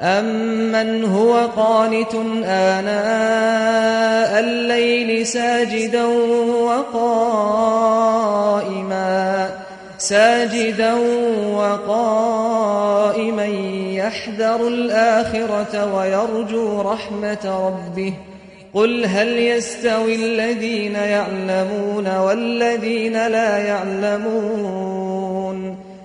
أمن هو قانت آناء الليل ساجدا وقائما ساجدا وقائما يحذر الآخرة ويرجو رحمة ربه قل هل يستوي الذين يعلمون والذين لا يعلمون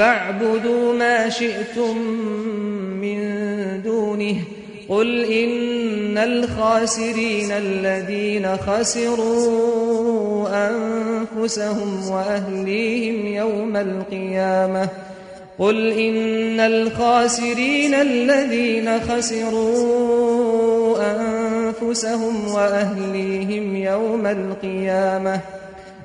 فاعبدوا ما شئتم من دونه قل إن الخاسرين الذين خسروا أنفسهم وأهليهم يوم القيامة قل إن الخاسرين الذين خسروا أنفسهم وأهليهم يوم القيامة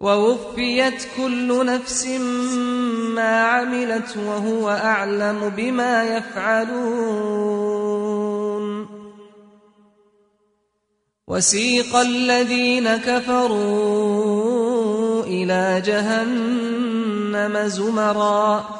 ووفيت كل نفس ما عملت وهو أعلم بما يفعلون. وسيق الذين كفروا إلى جهنم زمرا.